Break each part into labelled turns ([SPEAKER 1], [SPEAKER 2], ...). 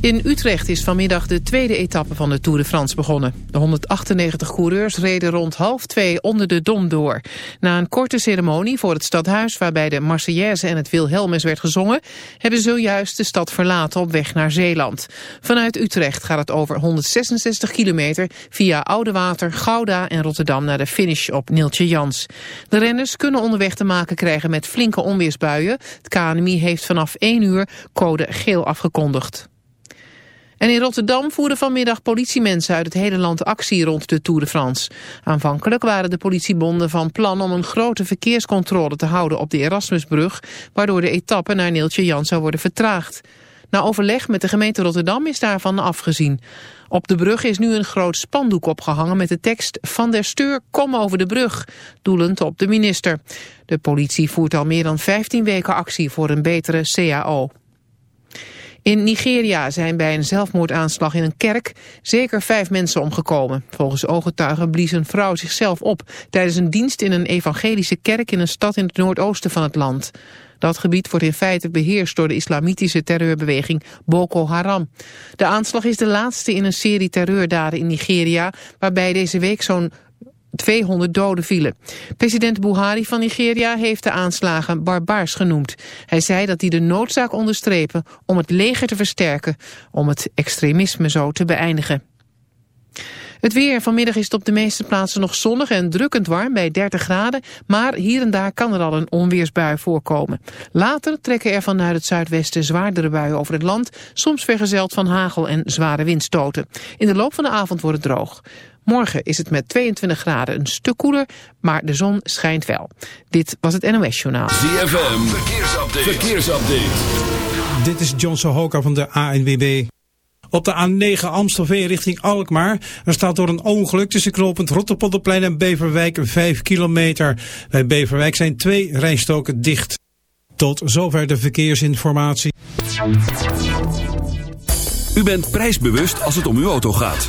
[SPEAKER 1] In Utrecht is vanmiddag de tweede etappe van de Tour de France begonnen. De 198 coureurs reden rond half twee onder de Dom door. Na een korte ceremonie voor het stadhuis waarbij de Marseillaise en het Wilhelmus werd gezongen... hebben zojuist de stad verlaten op weg naar Zeeland. Vanuit Utrecht gaat het over 166 kilometer via Oudewater, Gouda en Rotterdam naar de finish op Neeltje Jans. De renners kunnen onderweg te maken krijgen met flinke onweersbuien. Het KNMI heeft vanaf 1 uur code geel afgekondigd. En in Rotterdam voeren vanmiddag politiemensen uit het hele land actie rond de Tour de France. Aanvankelijk waren de politiebonden van plan om een grote verkeerscontrole te houden op de Erasmusbrug, waardoor de etappe naar Neeltje Jan zou worden vertraagd. Na overleg met de gemeente Rotterdam is daarvan afgezien. Op de brug is nu een groot spandoek opgehangen met de tekst Van der Steur, kom over de brug, doelend op de minister. De politie voert al meer dan 15 weken actie voor een betere CAO. In Nigeria zijn bij een zelfmoordaanslag in een kerk zeker vijf mensen omgekomen. Volgens ooggetuigen blies een vrouw zichzelf op tijdens een dienst in een evangelische kerk in een stad in het noordoosten van het land. Dat gebied wordt in feite beheerst door de islamitische terreurbeweging Boko Haram. De aanslag is de laatste in een serie terreurdaden in Nigeria, waarbij deze week zo'n 200 doden vielen. President Buhari van Nigeria heeft de aanslagen barbaars genoemd. Hij zei dat hij de noodzaak onderstrepen om het leger te versterken, om het extremisme zo te beëindigen. Het weer. Vanmiddag is op de meeste plaatsen nog zonnig en drukkend warm bij 30 graden. Maar hier en daar kan er al een onweersbui voorkomen. Later trekken er vanuit het zuidwesten zwaardere buien over het land. Soms vergezeld van hagel en zware windstoten. In de loop van de avond wordt het droog. Morgen is het met 22 graden een stuk koeler, maar de zon schijnt wel. Dit was het NOS Journaal.
[SPEAKER 2] ZFM, verkeersupdate. verkeersupdate.
[SPEAKER 3] Dit is John Sohoka van de ANWB. Op de A9 Amstelveen richting Alkmaar. Er staat door een ongeluk tussen knooppunt Rotterpolderplein en Beverwijk 5 kilometer. Bij Beverwijk zijn twee rijstoken dicht. Tot zover de verkeersinformatie.
[SPEAKER 2] U bent prijsbewust als het om uw auto gaat.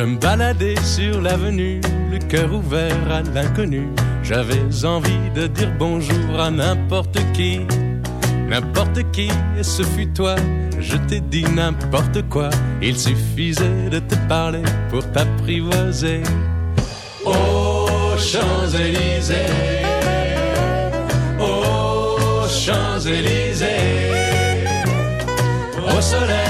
[SPEAKER 4] Je me baladais sur l'avenue, le cœur ouvert à l'inconnu. J'avais envie de dire bonjour à n'importe qui, n'importe qui, et ce fut toi. Je t'ai dit n'importe quoi, il suffisait de te parler pour t'apprivoiser. Aux Champs-Élysées, aux Champs-Élysées, au soleil,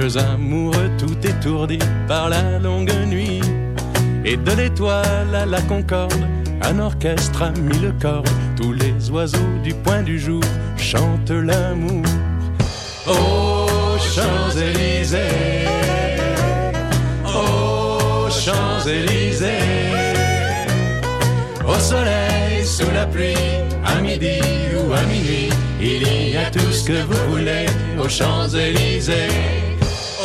[SPEAKER 4] deux amoureux tout étourdis par la longue nuit. Et de l'étoile à la concorde, un orchestre a mis le corps, tous les oiseaux du point du jour chantent l'amour. Oh Champs-Élysées, oh Champs-Élysées, au soleil, sous la pluie, à midi ou à minuit, il y a tout ce que vous voulez aux Champs-Élysées.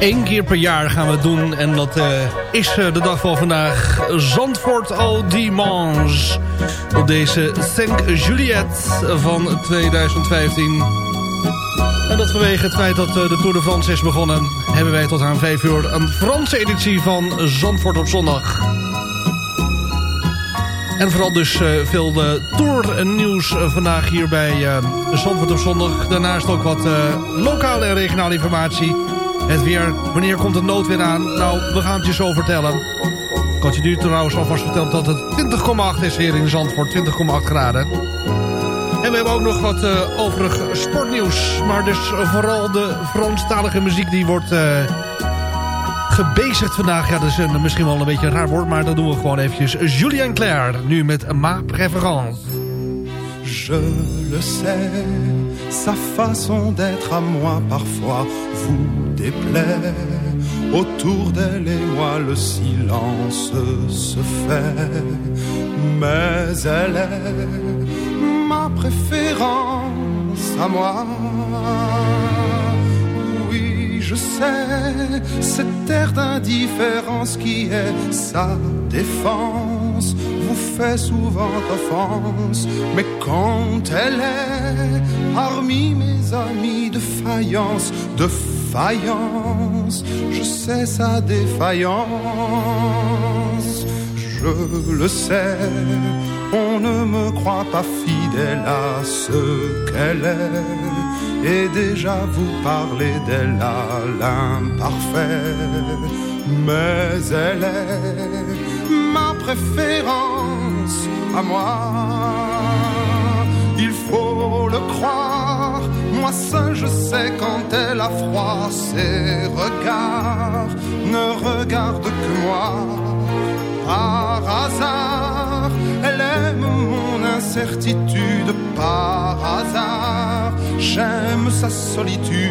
[SPEAKER 5] Eén keer per jaar gaan we het doen. En dat eh, is eh, de dag van vandaag. Zandvoort Au Dimanche. Op deze Thank Juliette van 2015. En dat vanwege het feit dat eh, de Tour de France is begonnen... hebben wij tot aan 5 uur een Franse editie van Zandvoort op zondag. En vooral dus veel de Tour nieuws eh, vandaag hier bij Zandvoort op zondag. Daarnaast ook wat lokale en regionale informatie. Het weer, wanneer komt het noodweer aan? Nou, we gaan het je zo vertellen. Ik had je nu trouwens alvast verteld dat het 20,8 is hier in Zandvoort. 20,8 graden. En we hebben ook nog wat eh, overig sportnieuws. Maar dus vooral de Franstalige muziek die wordt eh, gebezigd vandaag. Ja, dat is misschien wel een beetje een raar woord, maar dat doen we gewoon eventjes. Julien Claire, nu met Ma Préférence.
[SPEAKER 6] Je le sais, sa façon d'être à moi parfois vous déplaît. Autour d'elle et moi le silence se fait, mais elle est ma préférence à moi. Oui, je sais, cette air d'indifférence qui est sa défense vous fait souvent offense, mais quand elle est parmi mes amis de faïence, de faïence, je sais sa défaillance, je le sais, on ne me croit pas fidèle à ce qu'elle est, et déjà vous parlez d'elle à l'imparfait, mais elle est ma préférence à moi. Il faut le croire, moi seul je sais quand elle a froid, ses regards ne regardent que moi. Par hasard, elle aime mon incertitude, par hasard, j'aime sa solitude.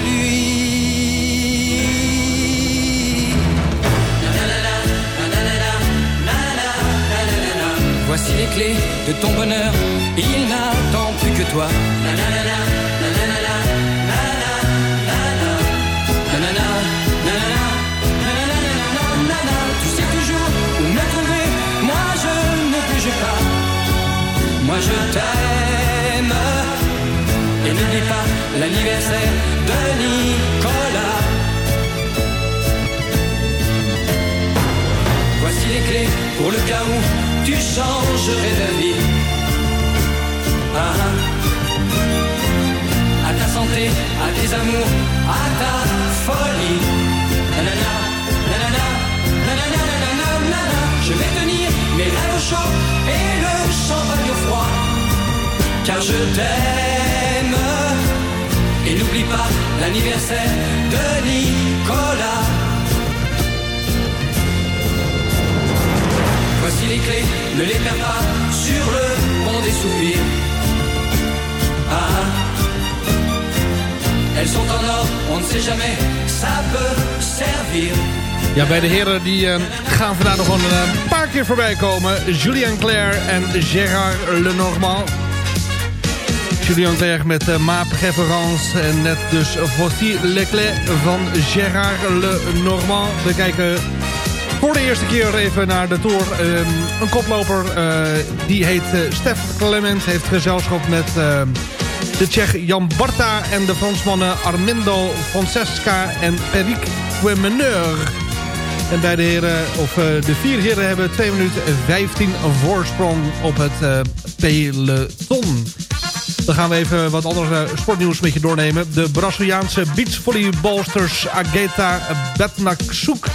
[SPEAKER 7] de ton bonheur, il n'attend plus que toi. Tu sais toujours où me moi je ne bouge pas. Moi je t'aime. Et n'oublie pas l'anniversaire tu changerais d'avis. Ah, ah. À ta santé, à tes amours, à ta folie. Je vais tenir mes rêves au et le champagne au froid. Car je t'aime. Et n'oublie pas l'anniversaire de Nicolas. Voici les clés, ne les perds pas sur le pont des soupirs. Ah, ah. elles sont en or, on ne sait jamais, ça peut servir.
[SPEAKER 5] Ja, bij de heren die uh, gaan vandaag nog een uh, paar keer voorbij komen. Julien Claire en Gérard Lenormand. Julien Claire met uh, Ma Préférence. En net dus Voici Leclerc van Gérard Lenormand. We kijken voor de eerste keer even naar de Tour. Uh, een koploper, uh, die heet uh, Stef Clement. Heeft gezelschap met de Tsjech Jan Barta en de Fransmannen Armindo Francesca en Peric Quemeneur. En bij de heren, of de vier heren hebben 2 minuten en 15 voorsprong op het peloton. Dan gaan we even wat andere sportnieuws met je doornemen. De Braziliaanse beachvolleybalsters Ageta Betnaksuk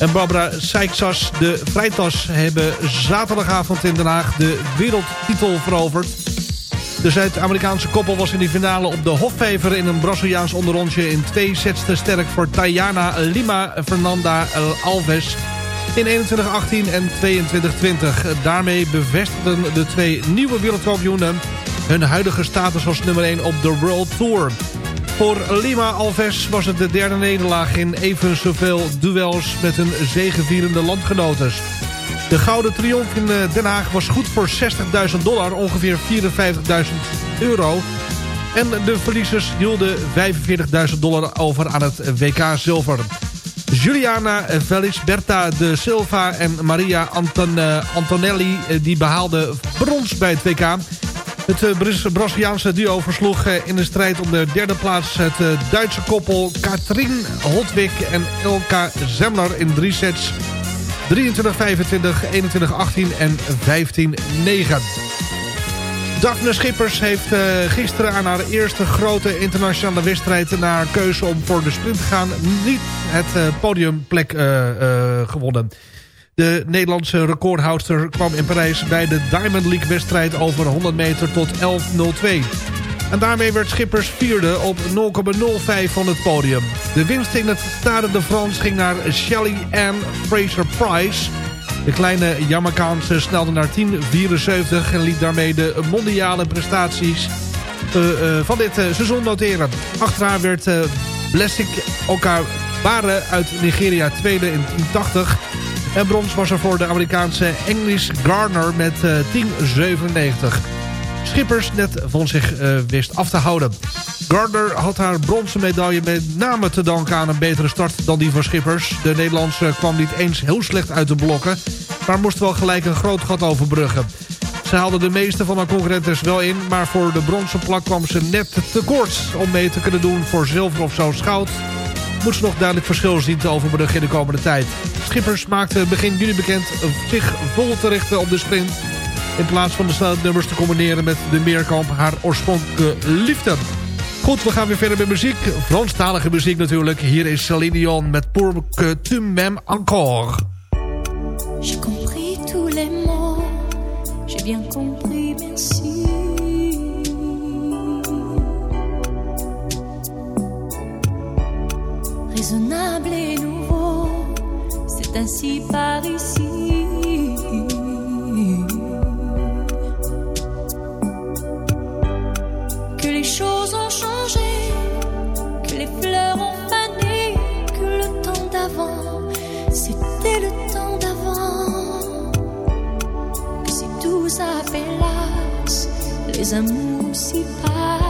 [SPEAKER 5] en Barbara Seixas, de Vrijtas, hebben zaterdagavond in Den Haag de wereldtitel veroverd. De Zuid-Amerikaanse koppel was in die finale op de Hofvever in een Braziliaans onderrondje in twee sets te sterk voor Tayana Lima Fernanda Alves in 21-18 en 22-20. Daarmee bevestigden de twee nieuwe wereldkampioenen hun huidige status als nummer 1 op de World Tour. Voor Lima Alves was het de derde nederlaag in even zoveel duels met hun zegevierende landgenoten. De gouden triomf in eh, Den Haag was goed voor 60.000 dollar, ongeveer 54.000 euro. En de verliezers hielden 45.000 dollar over aan het WK Zilver. Juliana Berta de Silva en Maria Anton, uh, Antonelli eh, die behaalden brons bij het WK. Het uh, Braziliaanse duo versloeg uh, in de strijd om de derde plaats... het uh, Duitse koppel Katrien Hotwig en Ilka Zemler in drie sets... 23-25, 21-18 en 15-9. Daphne Schippers heeft gisteren aan haar eerste grote internationale wedstrijd... naar keuze om voor de sprint te gaan... niet het podiumplek gewonnen. De Nederlandse recordhoudster kwam in Parijs bij de Diamond League wedstrijd over 100 meter tot 11.02. En daarmee werd Schippers vierde op 0,05 van het podium. De winst in het Stade de France ging naar Shelly Ann Fraser-Price... De kleine Jamaicaanse snelde naar 10.74 en liet daarmee de mondiale prestaties uh, uh, van dit uh, seizoen noteren. Achteraan werd uh, Blessing Okabare uit Nigeria tweede in 1080. En brons was er voor de Amerikaanse English Garner met 1097. Schippers net van zich wist af te houden. Gardner had haar bronzen medaille met name te danken aan een betere start dan die van Schippers. De Nederlandse kwam niet eens heel slecht uit de blokken, maar moest wel gelijk een groot gat overbruggen. Ze haalde de meeste van haar concurrentes wel in, maar voor de bronzen plak kwam ze net te kort om mee te kunnen doen voor zilver of zo goud. Moet ze nog duidelijk verschil zien te overbruggen in de komende tijd. Schippers maakte begin juni bekend zich vol te richten op de sprint in plaats van de nummers te combineren met de meerkamp haar oorspronkelijke liefde. Goed, we gaan weer verder met muziek. Franstalige muziek natuurlijk. Hier is Celine Dion met Pour que tu m'aimes encore.
[SPEAKER 8] J'ai compris tous les mots. J'ai bien compris, merci. Raisonnable et nouveau. C'est ainsi par ici. Que les choses ont changé, que les fleurs ont fané, que le temps d'avant, c'était le temps d'avant. Que si tout s'appelasse, les amours s'y passent.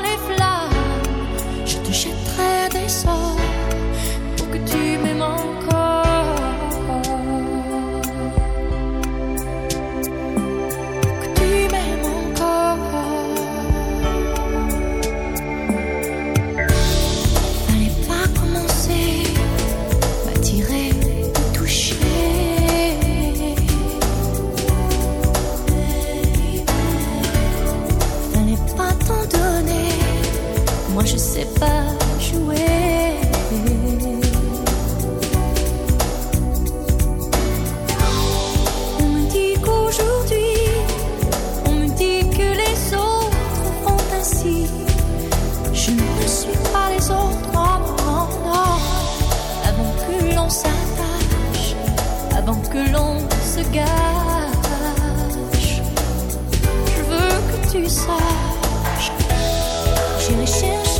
[SPEAKER 8] Je ne suis pas les autres, non, non. Avant que l'on s'attache, avant que l'on se gâche, je veux que tu saches. J'irai chercher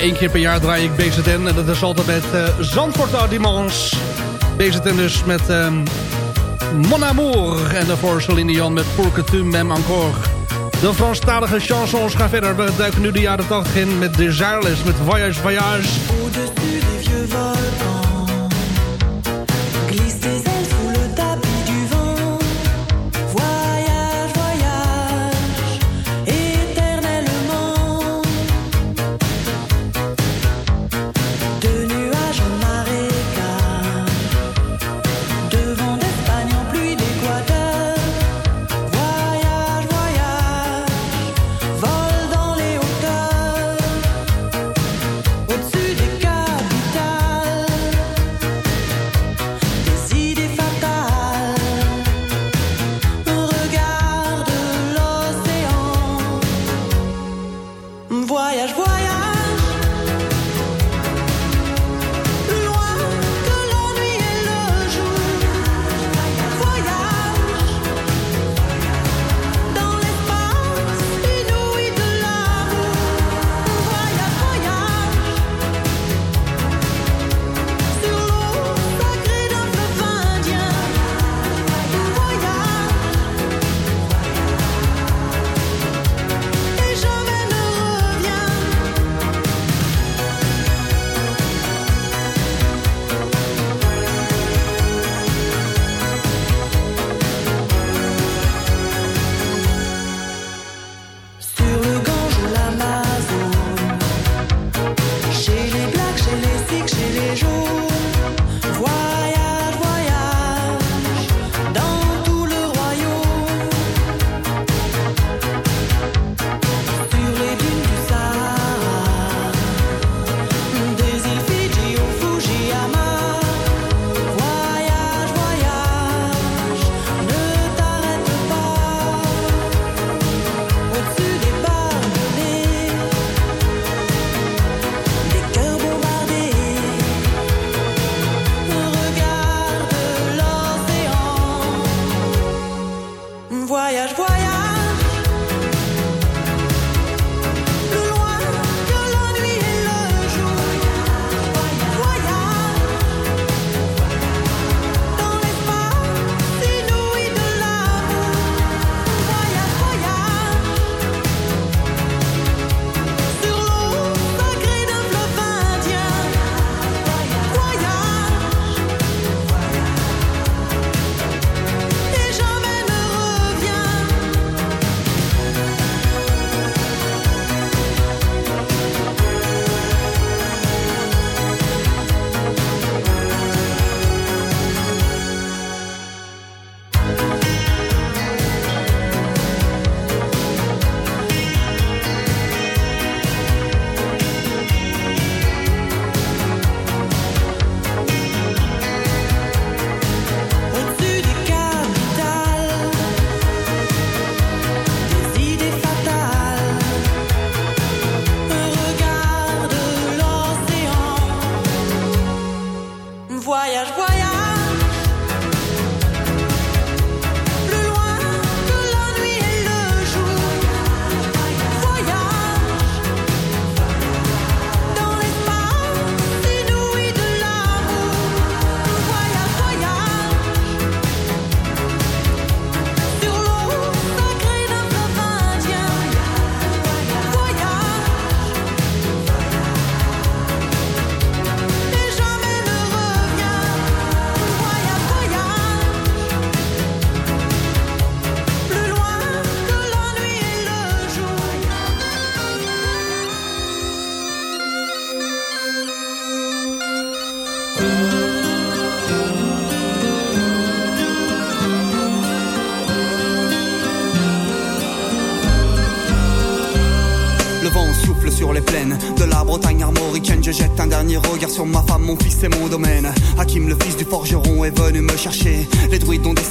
[SPEAKER 5] Eén keer per jaar draai ik BZN. En dat is altijd met uh, Zandvoort Audimans. BZN dus met um, Mon Amour. En daarvoor Celine Dion met Pour Mem encore. De Franstalige chansons gaan verder. We duiken nu de jaren 80 in met Desireless, met Voyage Voyage.
[SPEAKER 9] Au-dessus des vieux.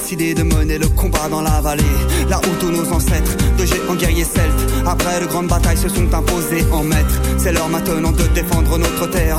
[SPEAKER 10] Décidé de mener le combat dans la vallée. Là où tous nos ancêtres, de géants guerriers celtes, après de grandes batailles, se sont imposés en maîtres. C'est l'heure maintenant de défendre notre terre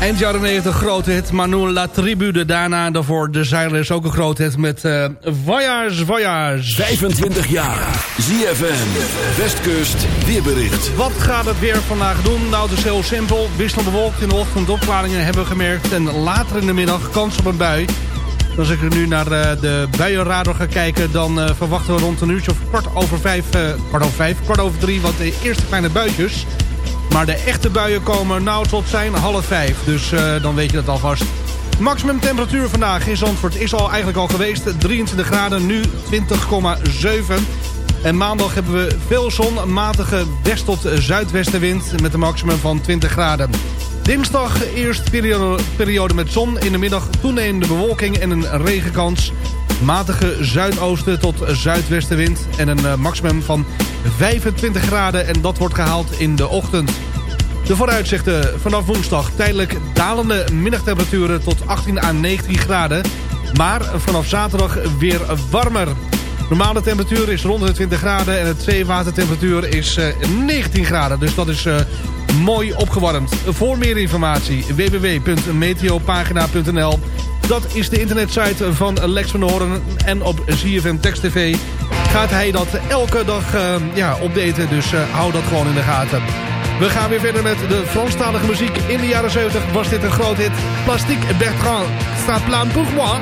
[SPEAKER 5] Eind jaren 90 grote hit Manon La daarna. Daarvoor de Zeilers ook een grote hit met eh Voyage, Voyage.
[SPEAKER 2] 25 jaar. ZFM. Westkust. Weerbericht.
[SPEAKER 5] Wat gaat het weer vandaag doen? Nou, het is heel simpel. Wisselend bewolkt in de ochtend opklaringen hebben we gemerkt. En later in de middag kans op een bui. Als ik er nu naar eh, de buienradar ga kijken... dan eh, verwachten we rond een uurtje of kwart over vijf... kwart over vijf, kwart over drie... wat de eerste kleine buitjes... Maar de echte buien komen nou tot zijn half vijf. Dus eh, dan weet je dat alvast. Maximum temperatuur vandaag in Zandvoort is al eigenlijk al geweest. 23 graden, nu 20,7. En maandag hebben we veel zon, matige west- tot zuidwestenwind... met een maximum van 20 graden. Dinsdag eerst periode, periode met zon. In de middag toenemende bewolking en een regenkans. Matige zuidoosten tot zuidwestenwind. En een eh, maximum van 25 graden. En dat wordt gehaald in de ochtend. De vooruitzichten vanaf woensdag tijdelijk dalende middagtemperaturen tot 18 à 19 graden. Maar vanaf zaterdag weer warmer. Normale temperatuur is rond de 20 graden en het zeewatertemperatuur is eh, 19 graden. Dus dat is eh, mooi opgewarmd. Voor meer informatie www.meteopagina.nl Dat is de internetsite van Lex van Hoorn en op ZFM Text TV gaat hij dat elke dag eh, ja, updaten. Dus eh, hou dat gewoon in de gaten. We gaan weer verder met de Franstalige muziek. In de jaren 70 was dit een groot hit. Plastique Bertrand, ça plan pour moi.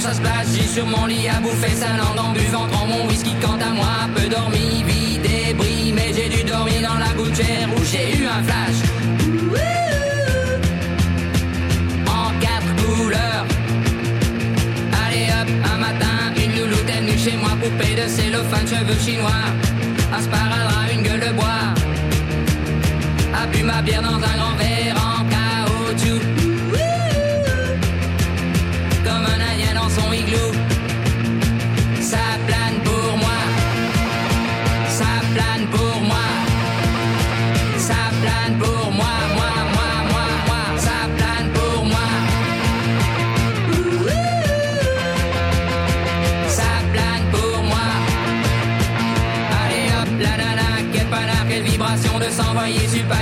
[SPEAKER 11] dimanche à se plager sur mon lit à bouffer sa langue en buvant dans mon whisky. Quant à moi, peu dormi, vie débris, mais j'ai dû dormir dans la gouttière où j'ai eu un flash. En quatre couleurs. Allez hop, un matin, une louloute est venue chez moi, poupée de cellophane, cheveux chinois. Un sparadrap, une gueule de bois. A bu ma bière dans un grand verre en caoutchouc. I use by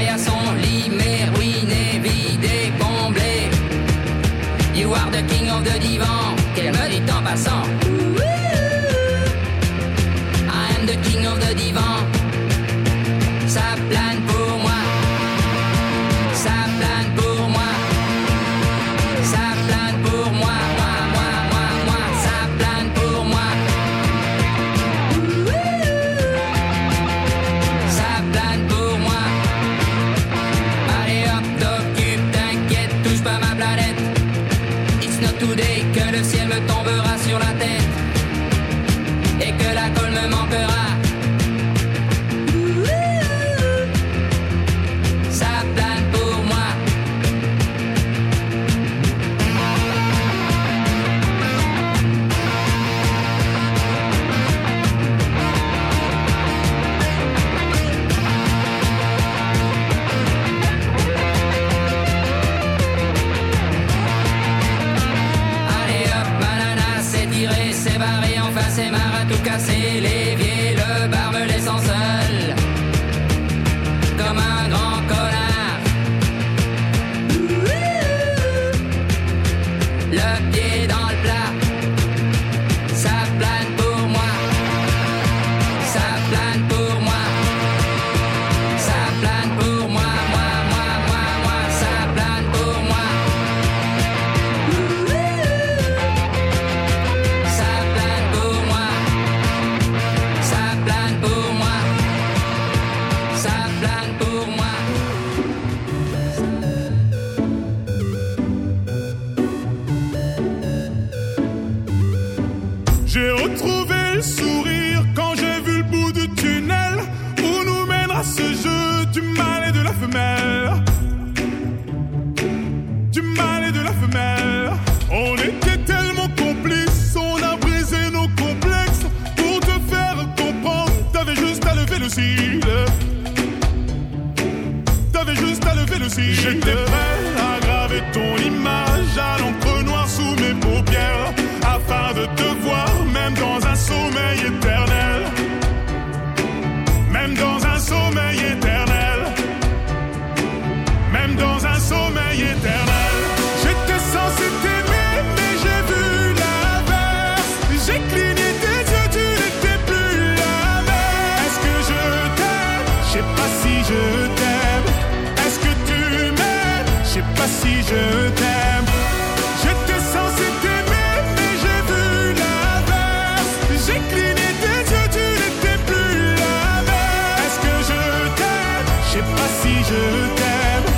[SPEAKER 11] tombera sur la tête et que la colle me manquera.
[SPEAKER 12] je t'aime. J'étais censé t'aimer, mais j'ai vu l'inverse. J'ai cligné tes yeux, tu n'étais plus la même. Est-ce que je t'aime? Je sais pas si je t'aime.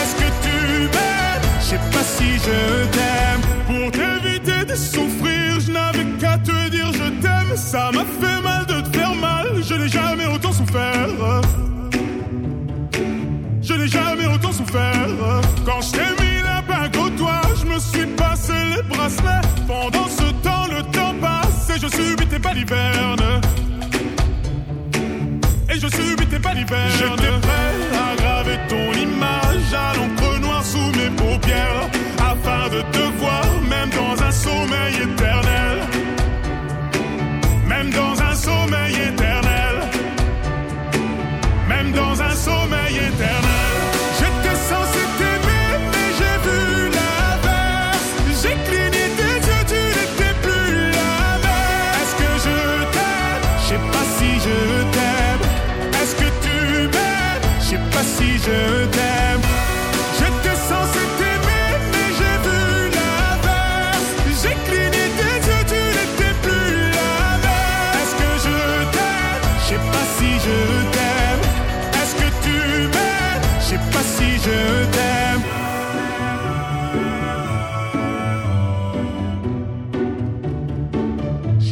[SPEAKER 12] Est-ce que tu m'aimes? Je sais pas si je t'aime. Pour t'éviter de souffrir, je n'avais qu'à te dire je t'aime. Ça m'a fait mal de te faire mal, je n'ai jamais autant souffert. Je n'ai jamais autant souffert quand je t'ai Et je subis tes balivernes.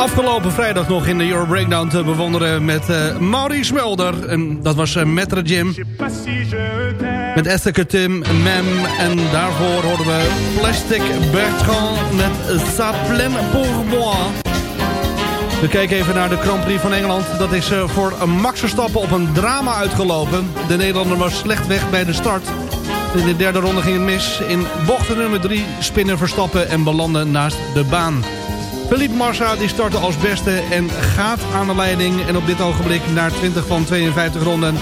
[SPEAKER 5] Afgelopen vrijdag nog in de Euro Breakdown te bewonderen met eh Maurice Mulder. En dat was uh, Jim.
[SPEAKER 12] Si je t'aime.
[SPEAKER 5] Met Esther Tim, Mem. En daarvoor hoorden we Plastic Bertrand met Sa Plaine pour moi. We kijken even naar de Grand Prix van Engeland. Dat is eh, voor Max Verstappen op een drama uitgelopen. De Nederlander was slecht weg bij de start. In de derde ronde ging het mis. In bocht nummer 3 spinnen Verstappen en belanden naast de baan. Philippe Massa die startte als beste en gaat aan de leiding. En op dit ogenblik na 20 van 52 ronden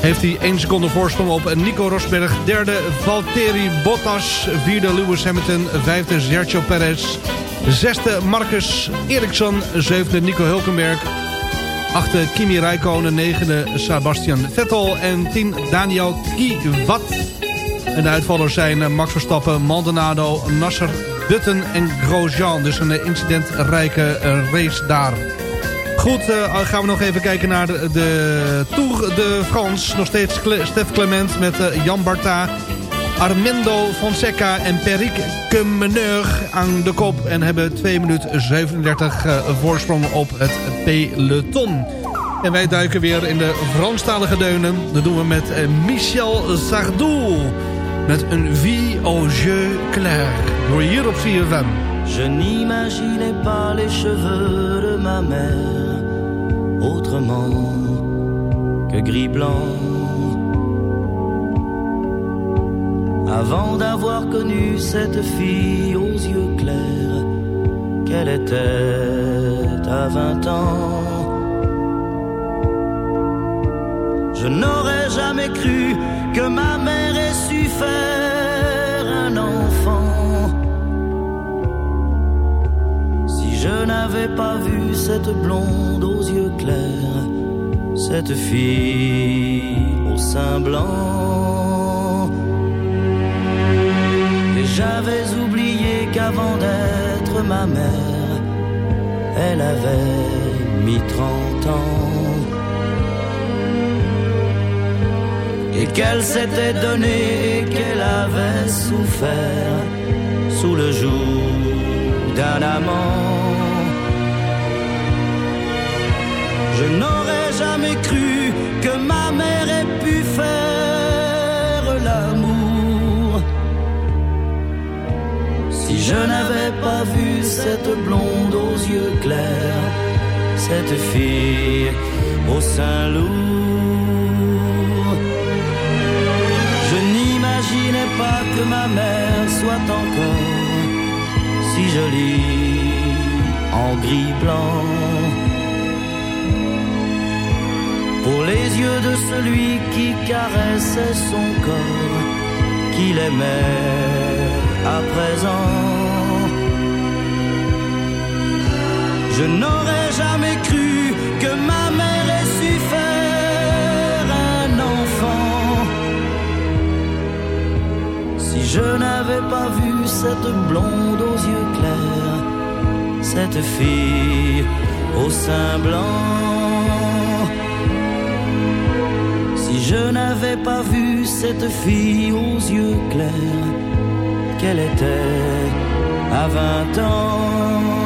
[SPEAKER 5] heeft hij 1 seconde voorsprong op Nico Rosberg. Derde Valtteri Bottas. Vierde Lewis Hamilton. Vijfde Sergio Perez. Zesde Marcus Ericsson. Zevende Nico Hulkenberg. Achte Kimi Räikkönen. Negende Sebastian Vettel. En tien Daniel Kiewat. En de uitvallers zijn Max Verstappen, Maldonado, Nasser, Button en Grosjean. Dus een incidentrijke eh, race daar. Goed, eh, gaan we nog even kijken naar de, de Tour de France. Nog steeds Cle Stef Clement met eh, Jan Barta, Armendo Fonseca en Peric Kemeneur aan de kop. En hebben 2 minuten 37 eh, voorsprong op het peloton. En wij duiken weer in de Franstalige deunen. Dat doen we met Michel Sardou. Met vie au jeu clair. Door hier CFM.
[SPEAKER 13] Je n'imaginais pas les cheveux de ma mère autrement que gris-blanc. Avant d'avoir connu cette fille aux yeux clairs, qu'elle était à vingt ans. Je n'aurais jamais cru que ma mère ait su faire un enfant. Si je n'avais pas vu cette blonde aux yeux clairs, cette fille au sein blanc. Et j'avais oublié qu'avant d'être ma mère, elle avait mis trente ans. Et qu'elle s'était donnée qu'elle avait souffert sous le joug d'un amant. Je n'aurais jamais cru que ma mère ait pu faire l'amour si je n'avais pas vu cette blonde aux yeux clairs, cette fille au sein lourd. Que ma mère soit encore si jolie en gris blanc. Pour les yeux de celui qui caressait son corps, qu'il aimait à présent. Je n'aurais jamais cru je n'avais pas vu cette blonde aux yeux clairs, cette fille au sein blanc. Si je n'avais pas vu cette fille aux yeux clairs, qu'elle était à vingt ans.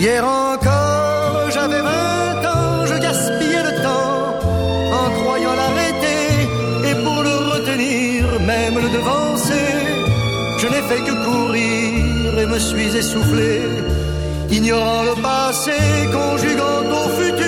[SPEAKER 14] Hier encore, j'avais vingt ans, je gaspillais le temps en croyant l'arrêter et pour le retenir, même le devancer. Je n'ai fait que courir et me suis essoufflé, ignorant le passé, conjuguant au futur.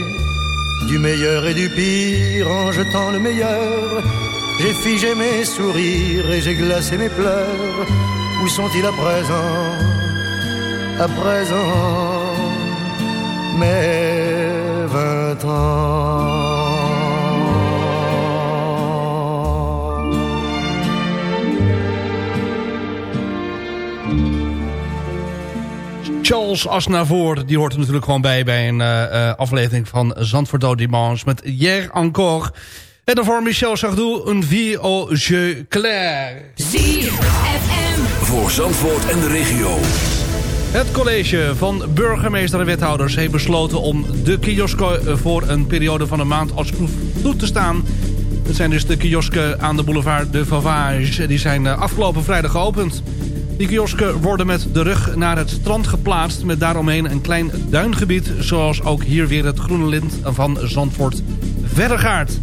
[SPEAKER 14] Du meilleur et du pire en jetant le meilleur. J'ai figé mes sourires et j'ai glacé mes pleurs. Où sont-ils à présent? À présent, mes vingt ans.
[SPEAKER 5] Charles Aznavour, die hoort er natuurlijk gewoon bij... bij een eh, eh, aflevering van Zandvoort au Dimanche met Hier Encore. En daarvoor Michel Sardou, een vie au jeu clair.
[SPEAKER 2] Voor Zandvoort en de regio.
[SPEAKER 5] Het college van burgemeester en wethouders heeft besloten om de kiosken voor een periode van een maand als proef toe te staan. Het zijn dus de kiosken aan de boulevard de Vauvage. Die zijn eh, afgelopen vrijdag geopend. Die kiosken worden met de rug naar het strand geplaatst... met daaromheen een klein duingebied... zoals ook hier weer het groene lint van Zandvoort verder gaat.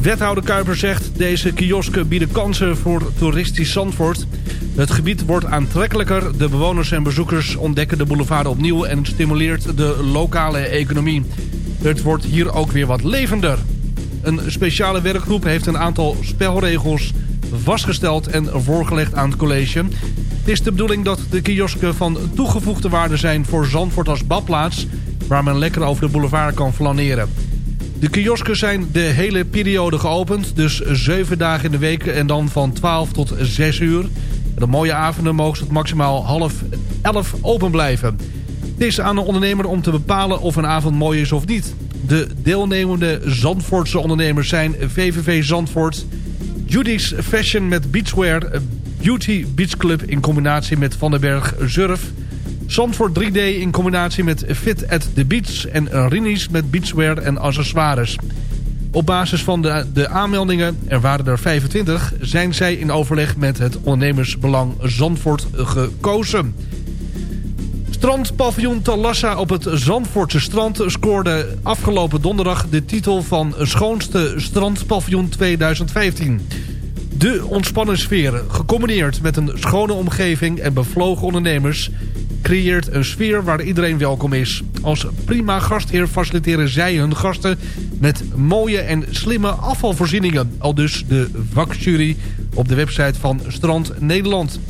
[SPEAKER 5] Wethouder Kuiper zegt... deze kiosken bieden kansen voor toeristisch Zandvoort. Het gebied wordt aantrekkelijker. De bewoners en bezoekers ontdekken de boulevard opnieuw... en stimuleert de lokale economie. Het wordt hier ook weer wat levender. Een speciale werkgroep heeft een aantal spelregels vastgesteld en voorgelegd aan het college. Het is de bedoeling dat de kiosken van toegevoegde waarde zijn voor Zandvoort als badplaats... waar men lekker over de boulevard kan flaneren. De kiosken zijn de hele periode geopend, dus 7 dagen in de week en dan van 12 tot 6 uur. En op mooie avonden mogen ze tot maximaal half 11 open blijven. Het is aan de ondernemer om te bepalen of een avond mooi is of niet. De deelnemende Zandvoortse ondernemers zijn VVV Zandvoort... Judy's Fashion met Beachwear... Beauty Beach Club in combinatie met Van den Berg Surf... Zandvoort 3D in combinatie met Fit at the Beach... en Rini's met beachwear en accessoires. Op basis van de, de aanmeldingen, er waren er 25... zijn zij in overleg met het ondernemersbelang Zandvoort gekozen. Strandpaviljoen Talassa op het Zandvoortse strand scoorde afgelopen donderdag de titel van schoonste strandpaviljoen 2015. De ontspannen sfeer, gecombineerd met een schone omgeving en bevlogen ondernemers, creëert een sfeer waar iedereen welkom is. Als prima gastheer faciliteren zij hun gasten met mooie en slimme afvalvoorzieningen. Al dus de vakjury op de website van Strand Nederland.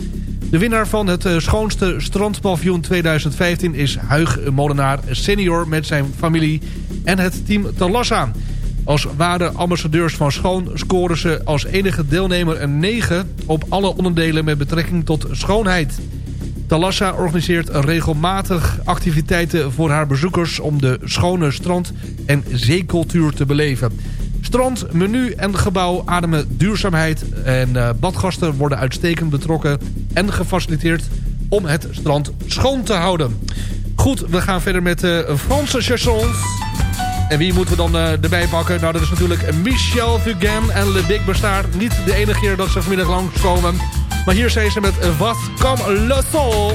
[SPEAKER 5] De winnaar van het eh, schoonste strandpaviljoen 2015 is Huig Molenaar senior met zijn familie en het team Talassa. Als ware ambassadeurs van Schoon scoren ze als enige deelnemer een 9 op alle onderdelen met betrekking tot schoonheid. Talassa organiseert regelmatig activiteiten voor haar bezoekers om de schone strand- en zeecultuur te beleven. Strand, menu en gebouw ademen duurzaamheid en uh, badgasten worden uitstekend betrokken en gefaciliteerd om het strand schoon te houden. Goed, we gaan verder met de uh, Franse chansons. En wie moeten we dan uh, erbij pakken? Nou, dat is natuurlijk Michel Fugain en Le Big Bastard. Niet de enige keer dat ze vanmiddag langskomen. Maar hier zijn ze met Wat comme le sol.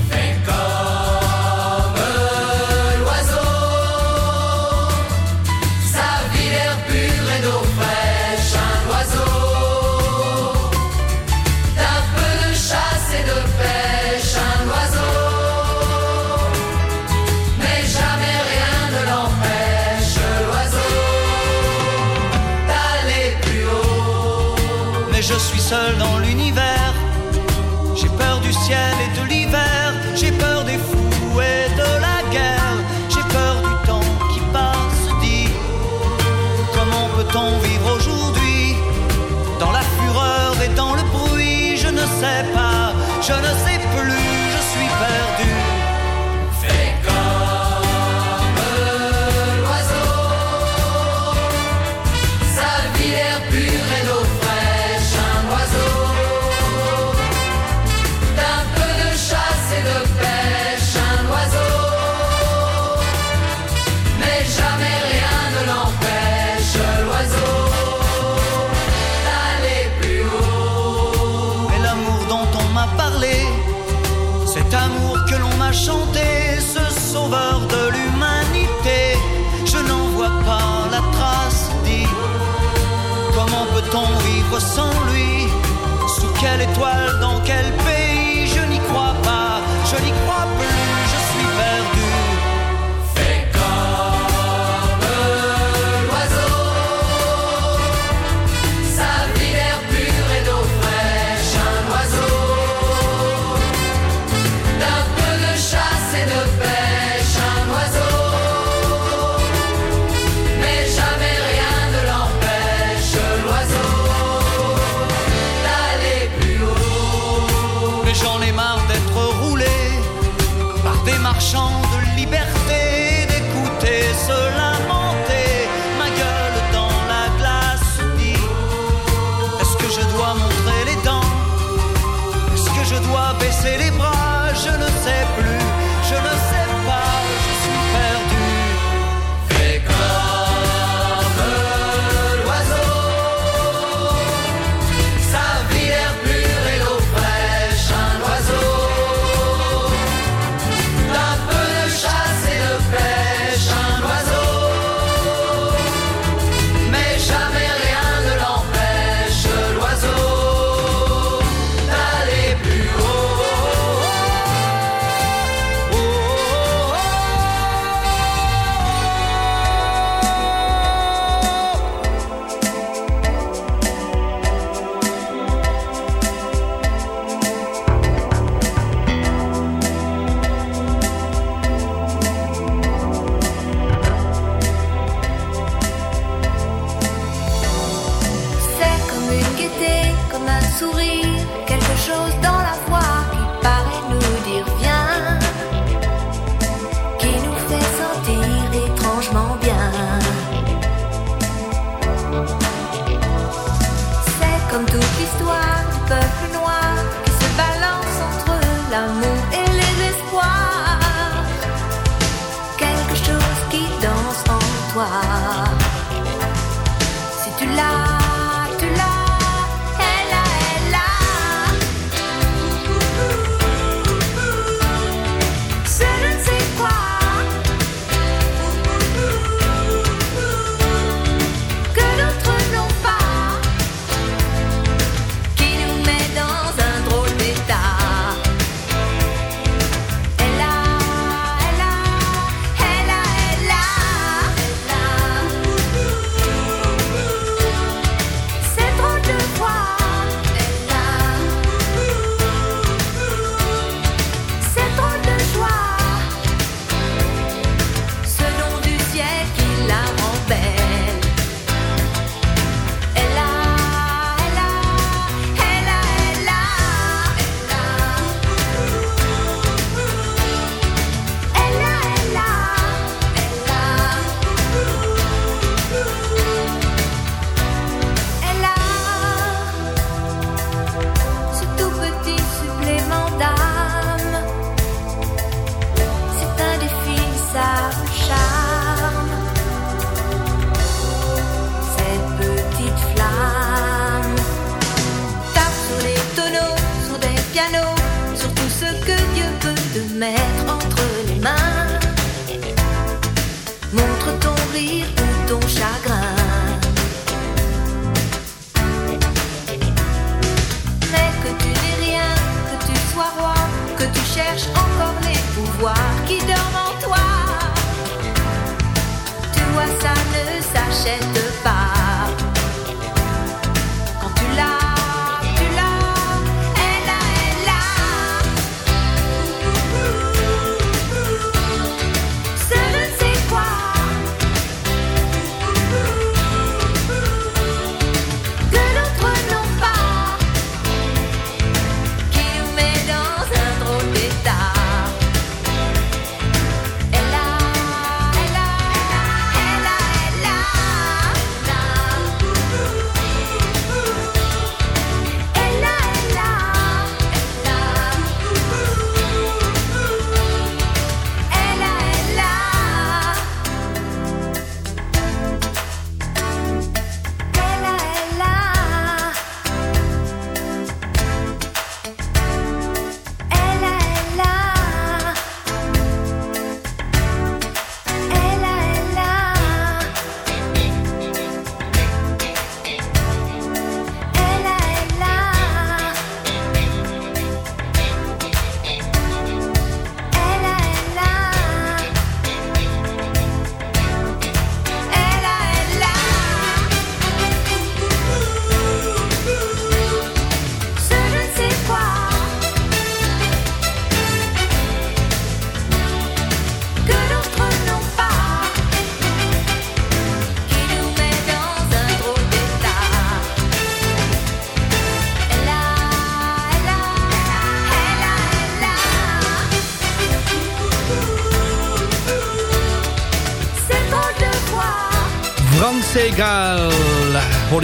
[SPEAKER 15] seul dans sans lui Sous quelle étoile, dans quel pays Je n'y crois pas, je n'y crois pas.
[SPEAKER 16] sourire ton chagrin. Mais que tu n'es rien, que tu sois roi, que tu cherches encore les pouvoirs qui dorment en toi. Tu vois, ça ne s'achète pas.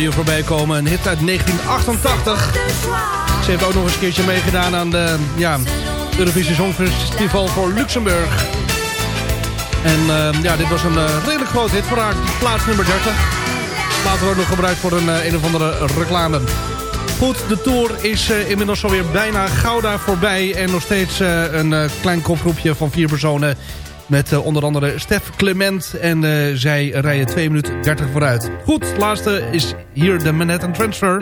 [SPEAKER 5] Je voorbij komen. Een hit uit 1988. Ze heeft ook nog eens een keertje meegedaan aan de ja, Eurovisie Songfestival voor Luxemburg. En eh, ja, dit was een eh, redelijk groot hit voor haar. Plaats nummer 30. Later ook nog gebruikt voor een, eh, een of andere reclame. Goed, de Tour is eh, inmiddels alweer bijna Gouda voorbij. En nog steeds een klein kopgroepje van vier personen. Met eh, onder andere Stef Clement. En eh, zij rijden 2 minuten 30 vooruit. Goed, laatste is hier de Manhattan Transfer.